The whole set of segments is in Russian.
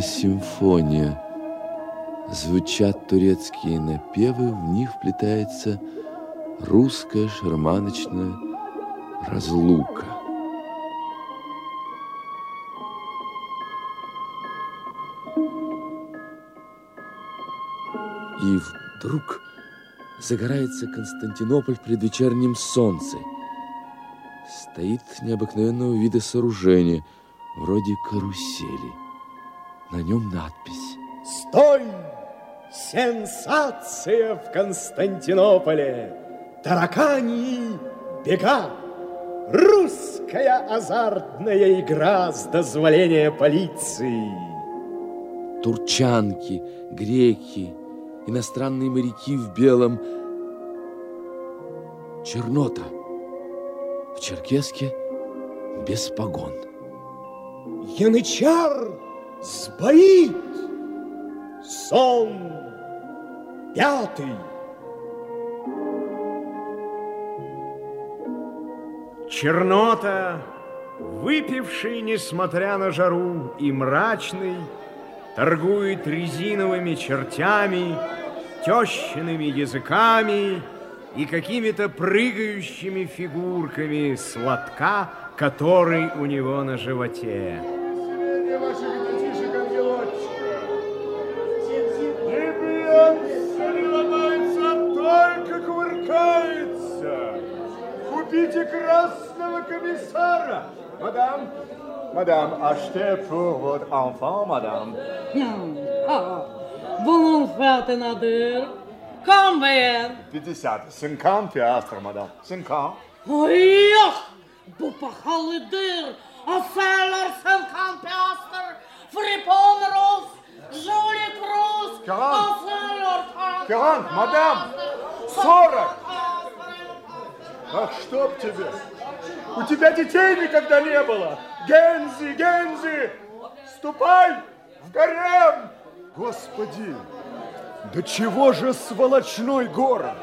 Симфония. Звучат турецкие напевы, в них вплетается русская шарманочная разлука. И вдруг загорается Константинополь в предвечернем солнце. Стоит необыкновенного вида сооружение, вроде карусели. На нем надпись. Стой! Сенсация в Константинополе! Таракани бега! Русская азартная игра с дозволения полиции. Турчанки, греки, иностранные моряки в белом. Чернота в черкеске без погон. Янычар сбоит. Сон пятый. Чернота, выпивший, несмотря на жару, и мрачный, торгует резиновыми чертями, тещиными языками и какими-то прыгающими фигурками сладка, который у него на животе. Купите красного комиссара. Мадам, мадам, achetez pour votre enfant, madame. Bunun fiyatı nedir? Kan ver. 50, 50 piastres, madame. 50. Ay yok. Bu pahalıdır. Aferler kan piastır. Fripon Rus. Жулик Рус. Quarante. Аферлер kan 40, мадам. 40. Ах, чтоб тебе. У тебя детей никогда не было. Гензи, Гензи, ступай в гарем. Господи, да чего же сволочной город?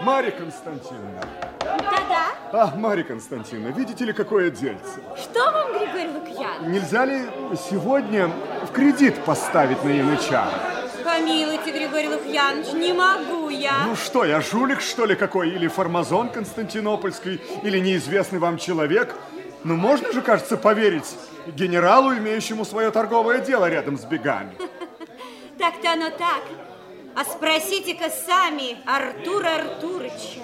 Марья Константиновна. Да-да. Ах, Марья Константиновна, видите ли, какое дельце? Что вам, Григорий Лукьян? Нельзя ли сегодня в кредит поставить на янычара? Помилуйте, Григорий Лукьянович, не могу я. Ну что, я жулик, что ли, какой? Или фармазон константинопольский, или неизвестный вам человек? Ну, можно же, кажется, поверить генералу, имеющему свое торговое дело рядом с бегами. Так-то оно так. А спросите-ка сами Артура Артурыча.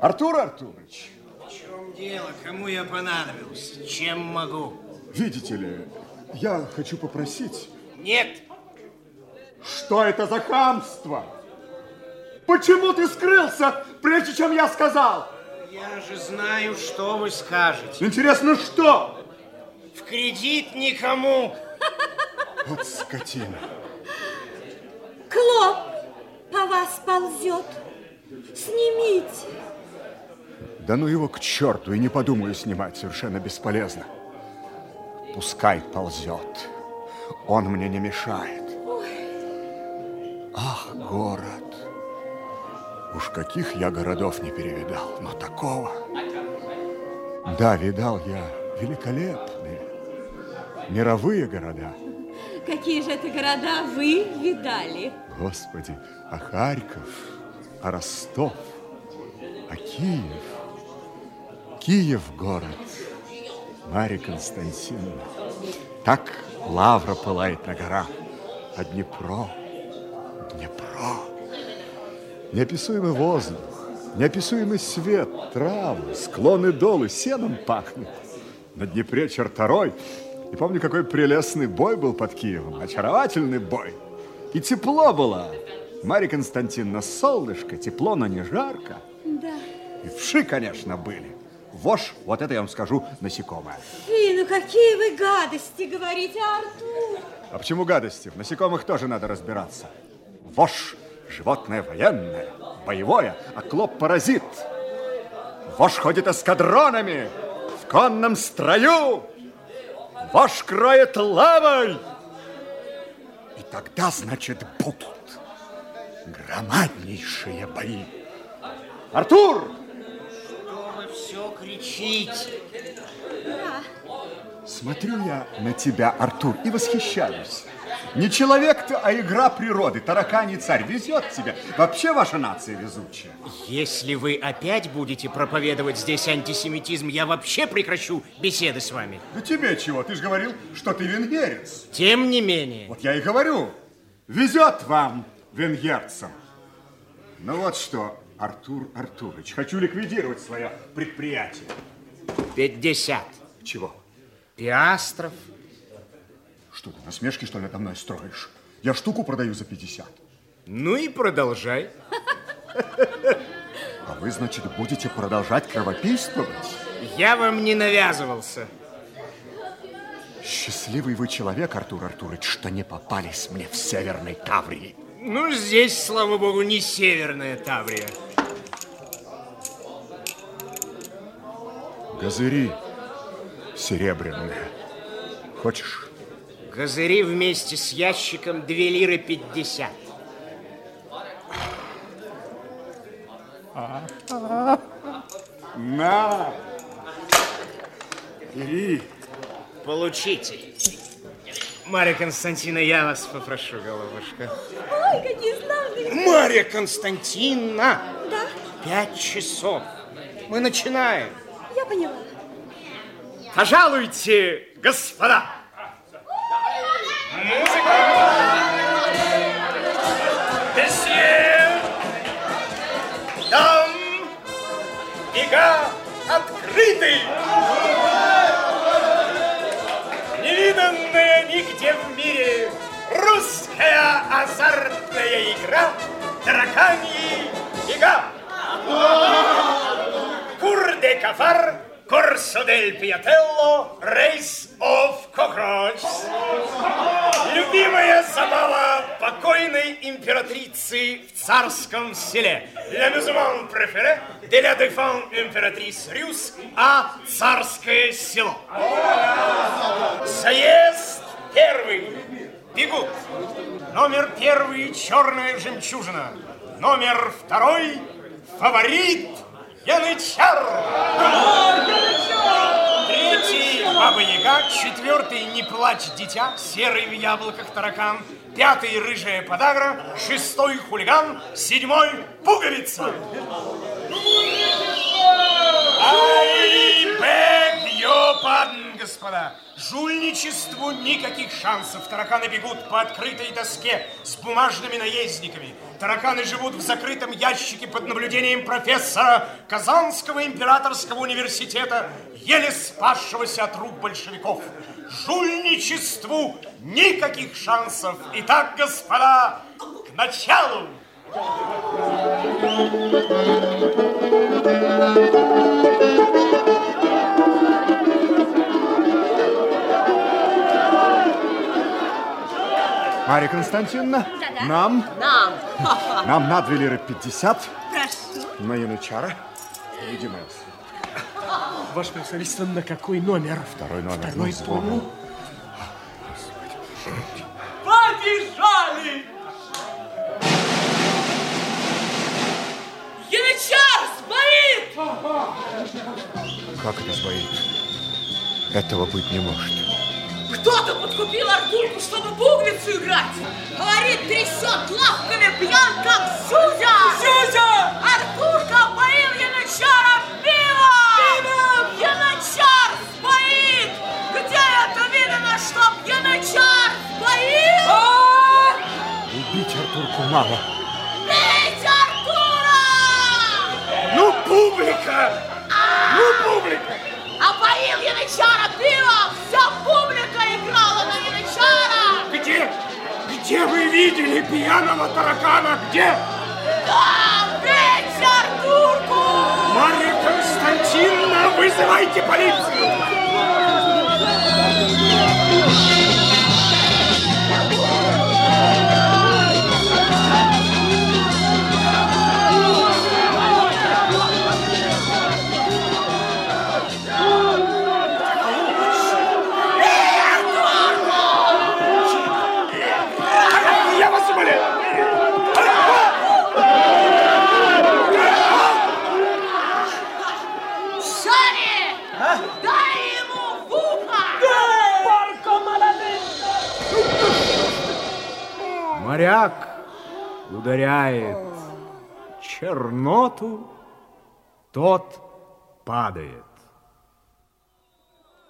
Артур Артурович, В чем дело? Кому я понадобился? Чем могу? видите ли, я хочу попросить, Нет, что это за хамство? Почему ты скрылся, прежде чем я сказал? я же знаю, что вы скажете. Интересно, что? В кредит никому. Вот скотина. Клоп по вас ползет. Снимите. Да ну его к черту, и не подумаю снимать, совершенно бесполезно. Пускай ползет. Он мне не мешает. Ах, город. Уж каких я городов не перевидал, но такого. Да, видал я великолепные мировые города. Какие же это города вы видали? Господи, а Харьков, а Ростов, а Киев. Киев город, Марья Константиновна. Так лавра пылает на горах, а Днепро, Днепро. Неописуемый воздух, неописуемый свет, травы, склоны долы, сеном пахнет. На Днепре черторой. И помню, какой прелестный бой был под Киевом. Очаровательный бой. И тепло было. Марья Константиновна, солнышко, тепло, но не жарко. Да. И вши, конечно, были. Вошь, вот это я вам скажу, насекомое. Фи, ну какие вы гадости говорите, Артур. А почему гадости? В насекомых тоже надо разбираться. Вошь – животное военное, боевое, а клоп – паразит. Вошь ходит эскадронами в конном строю. Вошь кроет лавой. И тогда, значит, будут громаднейшие бои. Артур! Что вы все кричите? Да. Смотрю я на тебя, Артур, и восхищаюсь. Не человек ты, а игра природы, тараканий царь. Везет тебе. Вообще ваша нация везучая. Если вы опять будете проповедовать здесь антисемитизм, я вообще прекращу беседы с вами. Да тебе чего? Ты же говорил, что ты венгерец. Тем не менее. Вот я и говорю. Везет вам, венгерцам. Ну вот что, Артур Артурович, хочу ликвидировать свое предприятие. 50. Чего? Пиастров. Что ты, насмешки, что ли, надо мной строишь? Я штуку продаю за 50. Ну и продолжай. А вы, значит, будете продолжать кровопийствовать? Я вам не навязывался. Счастливый вы человек, Артур Артурович, что не попались мне в Северной Таврии. Ну, здесь, слава богу, не северная Таврия. Газыри серебряные. Хочешь? Газыри вместе с ящиком 2 лиры 50. На! Бери. Получите. Марья Константина, я вас попрошу, головушка. Ой, какие славные. Марья Константиновна! Да, Пять часов. Мы начинаем. я поняла. Пожалуйте, господа. Месье, там бега открыты. Невиданная нигде в мире русская азартная игра тараканьи бега. Кур де кафар, корсо дель пиателло, рейс оф кокроч. Любимая забава покойной императрицы в царском селе. La maison préférée de la défunte императриce Рюс, а царское село. Заезд первый. Бегут. Номер первый черная жемчужина. Номер второй фаворит Янычар. Третий Баба Яга, четвертый Не плачь, дитя, серый в яблоках таракан, пятый Рыжая подагра, шестой хулиган, седьмой Пуговица. Ай, бег, ёпан, господа. Жульничеству никаких шансов. Тараканы бегут по открытой доске с бумажными наездниками. Тараканы живут в закрытом ящике под наблюдением профессора Казанского императорского университета, еле спасшегося от рук большевиков. Жульничеству никаких шансов. Итак, господа, к началу! Марья Константиновна, Да-да. нам, Нам. нам на 2 лиры 50 Прошу. на янычара. Иди, моя Ваше превосходительство, на какой номер? Второй номер. Второй Ну, полу. Побежали! Янычар сбоит! Как это сбоит? Этого быть не может. Кто-то подкупил Артурку, чтобы пуговицу играть. Говорит, трясет лапками, пьян, как Сюзя. Сюзя! Артурка поил Янычара пивом. Янычар сбоит. Где это видно, чтоб Янычар сбоил? А! Убить Артурку мало. Бить Артура! Ну, публика! Ну, публика! А поил Янычара пивом, видели пьяного таракана? Где? Да, бить Артурку! Марья Константиновна, вызывайте полицию! Ударяет черноту, тот падает.